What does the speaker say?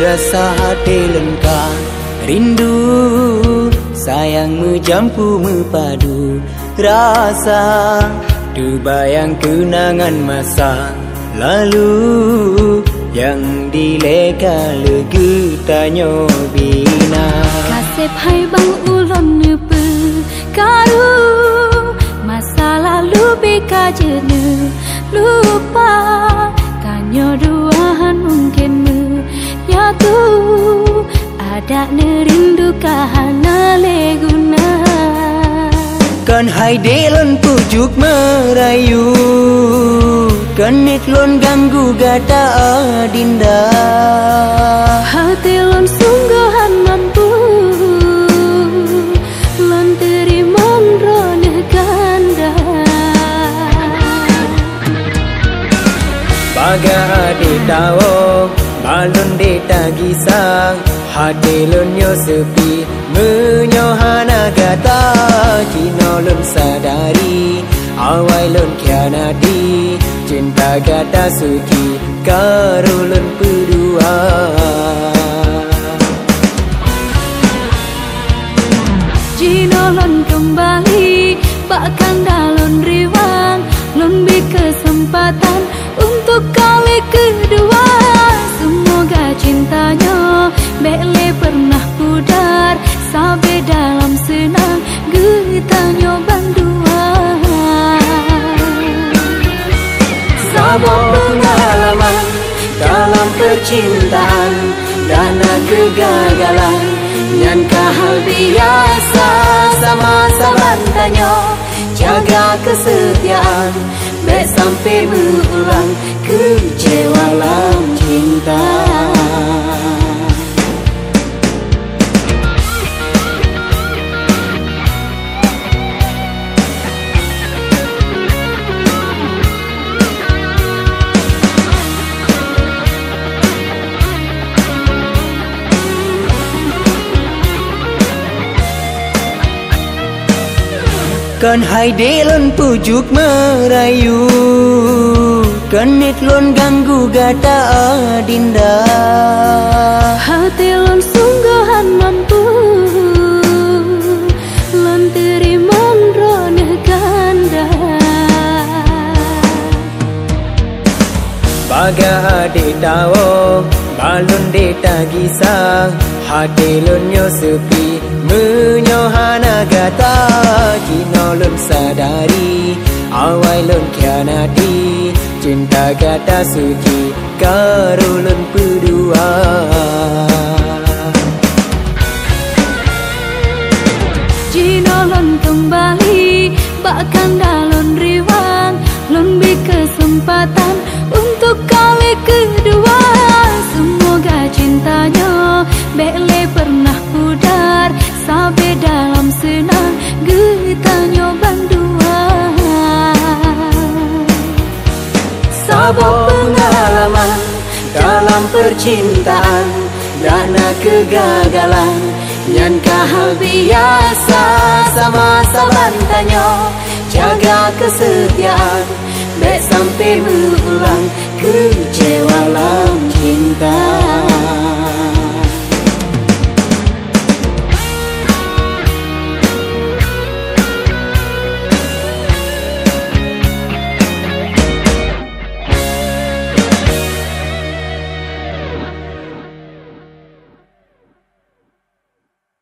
rasa hati lengkap. Rindu sayangmu jampu mepadu Rasa terbayang kenangan masa lalu Yang dileka legu tanyo bina. Kasep hai bang Ada nerindu kahana leguna Kan hai delon pujuk merayu Kenit lon ganggu gata adinda. Hati lon sungguhan mampu Lon terima roneh ganda Baga adi tawo Balon de tagisang Hati lon yo sepi Menyohana gata Kino lon sadari Awai lon kianati cinta kata suci karulun berdua Jinolon kembali Bahkan dalon riwang Lon kesempatan Untuk kali kedua cintanya Bele pernah pudar Sampai dalam senang Getanya bandua Sabuk pengalaman Dalam percintaan Dana kegagalan. Yang kahal biasa Sama-sama tanya Jaga kesetiaan Baik sampai berulang Kecewa dalam cinta Kan hai delon pujuk merayu Kenit lon ganggu gata adinda. Hati lon sungguhan mampu Lon terima roneh ganda. Baga adik tawo Balon de tagisah Hati lon yo sepi Menyohana gata Kino lon sadari Awai lon kianati Cinta kata suci Karulun berdua Jinolon kembali Bahkan dalon riwang Lon kesempatan Untuk kali kedua Sabuk pengalaman Dalam percintaan Dana kegagalan. Yang kahal biasa Sama-sama tanya Jaga kesetiaan. Sampai berulang Kecewa dalam cinta